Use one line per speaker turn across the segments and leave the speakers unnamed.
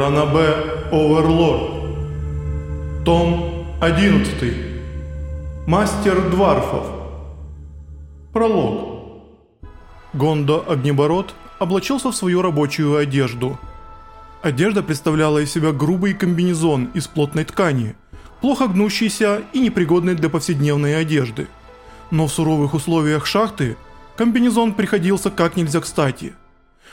Ранабе Оверлорд. Том 11. Мастер Дварфов. Пролог. Гондо Огнебород облачился в свою рабочую одежду. Одежда представляла из себя грубый комбинезон из плотной ткани, плохо гнущийся и непригодный для повседневной одежды. Но в суровых условиях шахты комбинезон приходился как нельзя кстати.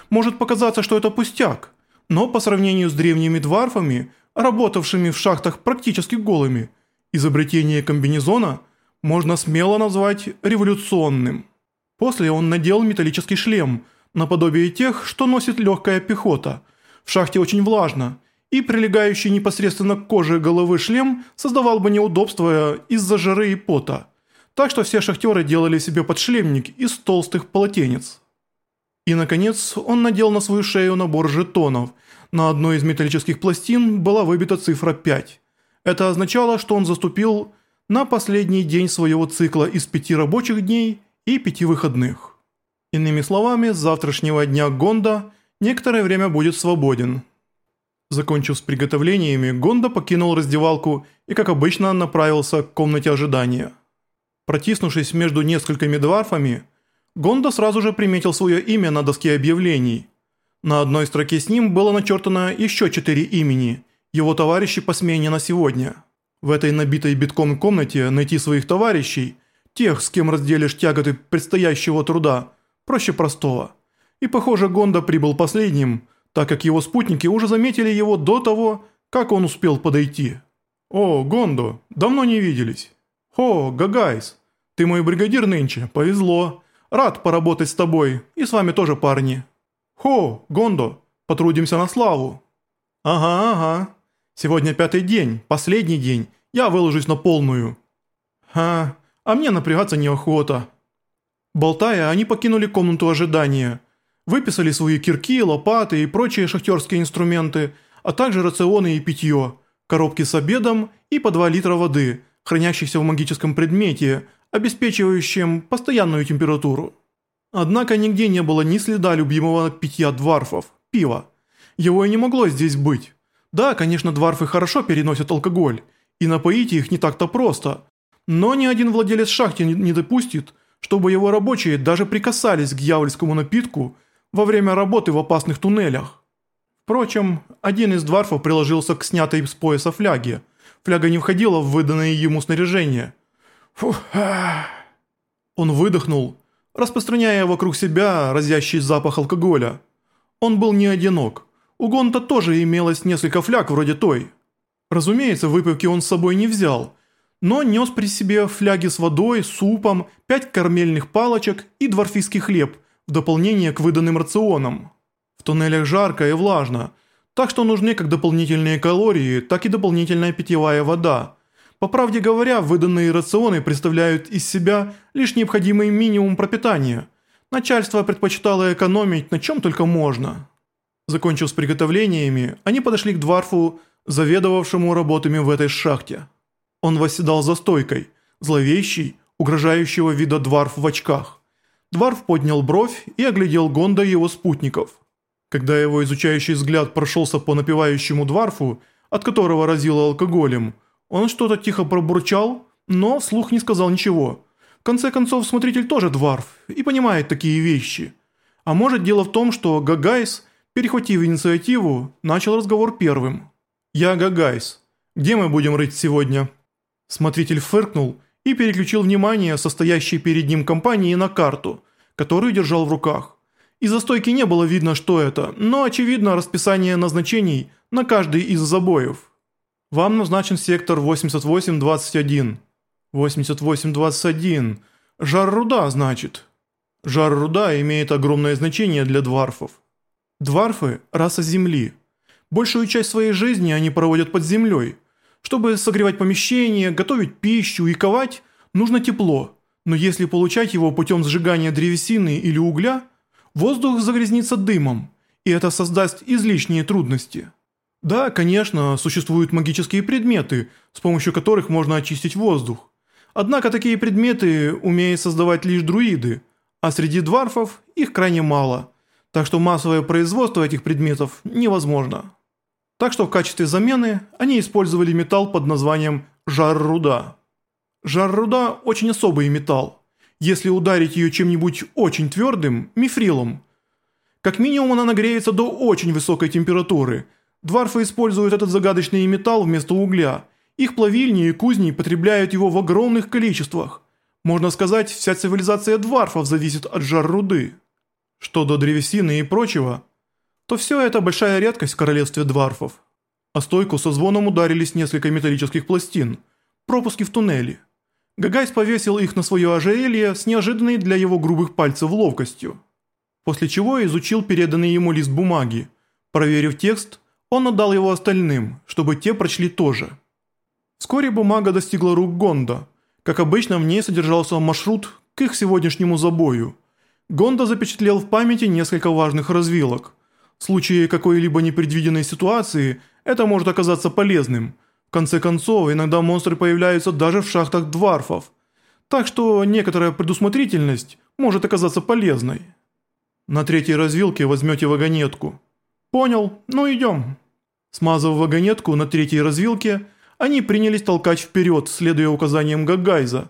Может показаться, что это пустяк – но по сравнению с древними дварфами, работавшими в шахтах практически голыми, изобретение комбинезона можно смело назвать революционным. После он надел металлический шлем, наподобие тех, что носит легкая пехота. В шахте очень влажно, и прилегающий непосредственно к коже головы шлем создавал бы неудобства из-за жары и пота. Так что все шахтеры делали себе подшлемник из толстых полотенец. И, наконец, он надел на свою шею набор жетонов. На одной из металлических пластин была выбита цифра 5. Это означало, что он заступил на последний день своего цикла из пяти рабочих дней и пяти выходных. Иными словами, с завтрашнего дня Гонда некоторое время будет свободен. Закончив с приготовлениями, Гонда покинул раздевалку и, как обычно, направился к комнате ожидания. Протиснувшись между несколькими дварфами, Гондо сразу же приметил свое имя на доске объявлений. На одной строке с ним было начертано еще четыре имени, его товарищи по смене на сегодня. В этой набитой битком комнате найти своих товарищей, тех, с кем разделишь тяготы предстоящего труда, проще простого. И похоже Гондо прибыл последним, так как его спутники уже заметили его до того, как он успел подойти. «О, Гондо, давно не виделись». «О, Гагайс, ты мой бригадир нынче, повезло». Рад поработать с тобой, и с вами тоже парни. Хо, Гондо, потрудимся на славу. Ага, ага. Сегодня пятый день, последний день, я выложусь на полную. Ха, а мне напрягаться неохота. Болтая, они покинули комнату ожидания. Выписали свои кирки, лопаты и прочие шахтерские инструменты, а также рационы и питье, коробки с обедом и по 2 литра воды, хранящихся в магическом предмете – обеспечивающим постоянную температуру. Однако нигде не было ни следа любимого питья дварфов – пива. Его и не могло здесь быть. Да, конечно, дварфы хорошо переносят алкоголь, и напоить их не так-то просто. Но ни один владелец шахты не допустит, чтобы его рабочие даже прикасались к дьявольскому напитку во время работы в опасных туннелях. Впрочем, один из дварфов приложился к снятой с пояса фляге. Фляга не входила в выданное ему снаряжение – Фух. Он выдохнул, распространяя вокруг себя разящий запах алкоголя. Он был не одинок. У Гонта тоже имелось несколько фляг вроде той. Разумеется, выпивки он с собой не взял, но нес при себе фляги с водой, супом, пять кармельных палочек и дворфийский хлеб в дополнение к выданным рационам. В туннелях жарко и влажно, так что нужны как дополнительные калории, так и дополнительная питьевая вода – по правде говоря, выданные рационы представляют из себя лишь необходимый минимум пропитания. Начальство предпочитало экономить на чем только можно. Закончив с приготовлениями, они подошли к дворфу, заведовавшему работами в этой шахте. Он восседал за стойкой, зловещий, угрожающего вида дворф в очках. Дворф поднял бровь и оглядел Гонда и его спутников. Когда его изучающий взгляд прошелся по напивающему дворфу, от которого разило алкоголем, он что-то тихо пробурчал, но вслух не сказал ничего. В конце концов, смотритель тоже дварф и понимает такие вещи. А может дело в том, что Гагайс, перехватив инициативу, начал разговор первым. «Я Гагайс. Где мы будем рыть сегодня?» Смотритель фыркнул и переключил внимание состоящей перед ним компании на карту, которую держал в руках. Из-за стойки не было видно, что это, но очевидно расписание назначений на каждый из забоев. Вам назначен сектор 8821. 8821. Жар руда, значит. Жар руда имеет огромное значение для дварфов. Дварфы – раса Земли. Большую часть своей жизни они проводят под землей. Чтобы согревать помещение, готовить пищу и ковать, нужно тепло. Но если получать его путем сжигания древесины или угля, воздух загрязнится дымом, и это создаст излишние трудности. Да, конечно, существуют магические предметы, с помощью которых можно очистить воздух. Однако такие предметы умеют создавать лишь друиды, а среди дварфов их крайне мало, так что массовое производство этих предметов невозможно. Так что в качестве замены они использовали металл под названием жар-руда. Жар-руда – очень особый металл. Если ударить ее чем-нибудь очень твердым, мифрилом, как минимум она нагреется до очень высокой температуры. Дварфы используют этот загадочный металл вместо угля. Их плавильни и кузни потребляют его в огромных количествах. Можно сказать, вся цивилизация дварфов зависит от жар-руды. Что до древесины и прочего, то все это большая редкость в королевстве дварфов. А стойку со звоном ударились несколько металлических пластин, пропуски в туннели. Гагайс повесил их на свое ожерелье с неожиданной для его грубых пальцев ловкостью. После чего изучил переданный ему лист бумаги. Проверив текст, он отдал его остальным, чтобы те прочли тоже. Вскоре бумага достигла рук Гонда. Как обычно, в ней содержался маршрут к их сегодняшнему забою. Гонда запечатлел в памяти несколько важных развилок. В случае какой-либо непредвиденной ситуации это может оказаться полезным – в конце концов, иногда монстры появляются даже в шахтах дварфов. Так что некоторая предусмотрительность может оказаться полезной. На третьей развилке возьмете вагонетку. Понял, ну идем. Смазав вагонетку на третьей развилке, они принялись толкать вперед, следуя указаниям Гагайза.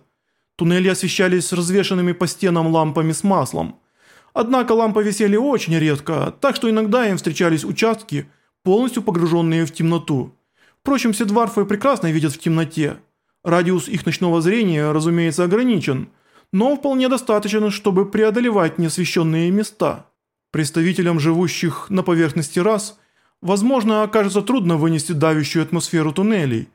Туннели освещались развешанными по стенам лампами с маслом. Однако лампы висели очень редко, так что иногда им встречались участки, полностью погруженные в темноту. Впрочем, все дварфы прекрасно видят в темноте. Радиус их ночного зрения, разумеется, ограничен, но вполне достаточен, чтобы преодолевать неосвещенные места. Представителям живущих на поверхности рас, возможно, окажется трудно вынести давящую атмосферу туннелей.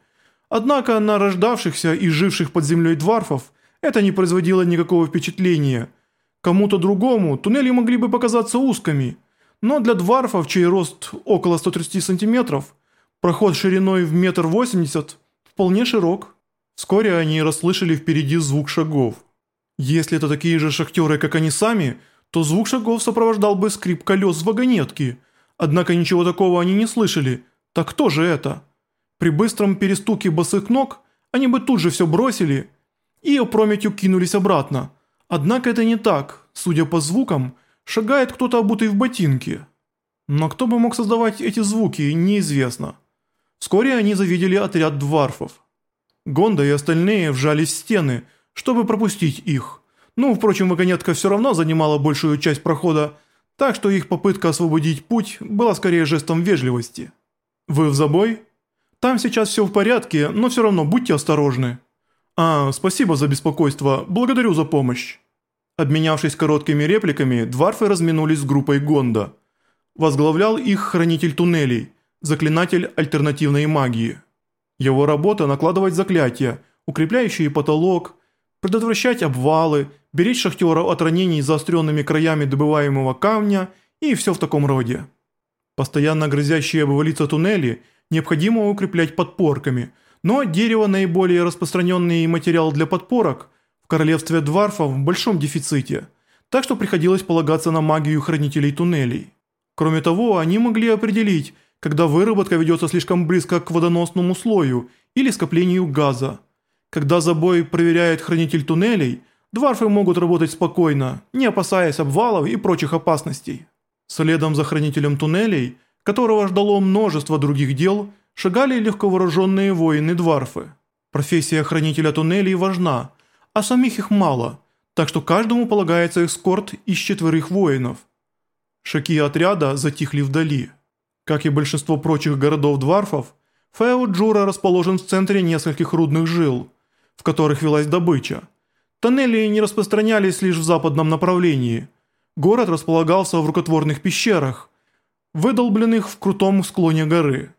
Однако на рождавшихся и живших под землей дварфов это не производило никакого впечатления. Кому-то другому туннели могли бы показаться узкими, но для дварфов, чей рост около 130 сантиметров – Проход шириной в метр восемьдесят вполне широк. Вскоре они расслышали впереди звук шагов. Если это такие же шахтеры, как они сами, то звук шагов сопровождал бы скрип колес вагонетки. Однако ничего такого они не слышали. Так кто же это? При быстром перестуке босых ног они бы тут же все бросили и опрометью кинулись обратно. Однако это не так. Судя по звукам, шагает кто-то обутый в ботинки. Но кто бы мог создавать эти звуки, неизвестно. Вскоре они завидели отряд дварфов. Гонда и остальные вжались в стены, чтобы пропустить их. Ну, впрочем, вагонетка все равно занимала большую часть прохода, так что их попытка освободить путь была скорее жестом вежливости. «Вы в забой?» «Там сейчас все в порядке, но все равно будьте осторожны». «А, спасибо за беспокойство, благодарю за помощь». Обменявшись короткими репликами, дварфы разминулись с группой Гонда. Возглавлял их хранитель туннелей – заклинатель альтернативной магии. Его работа – накладывать заклятия, укрепляющие потолок, предотвращать обвалы, беречь шахтеров от ранений заостренными краями добываемого камня и все в таком роде. Постоянно грозящие обвалиться туннели необходимо укреплять подпорками, но дерево – наиболее распространенный материал для подпорок в королевстве дварфов в большом дефиците, так что приходилось полагаться на магию хранителей туннелей. Кроме того, они могли определить, когда выработка ведется слишком близко к водоносному слою или скоплению газа. Когда забой проверяет хранитель туннелей, дварфы могут работать спокойно, не опасаясь обвалов и прочих опасностей. Следом за хранителем туннелей, которого ждало множество других дел, шагали легковооруженные воины-дварфы. Профессия хранителя туннелей важна, а самих их мало, так что каждому полагается эскорт из четверых воинов. Шаки отряда затихли вдали. Как и большинство прочих городов-дварфов, Фео-Джура расположен в центре нескольких рудных жил, в которых велась добыча. Тоннели не распространялись лишь в западном направлении. Город располагался в рукотворных пещерах, выдолбленных в крутом склоне горы.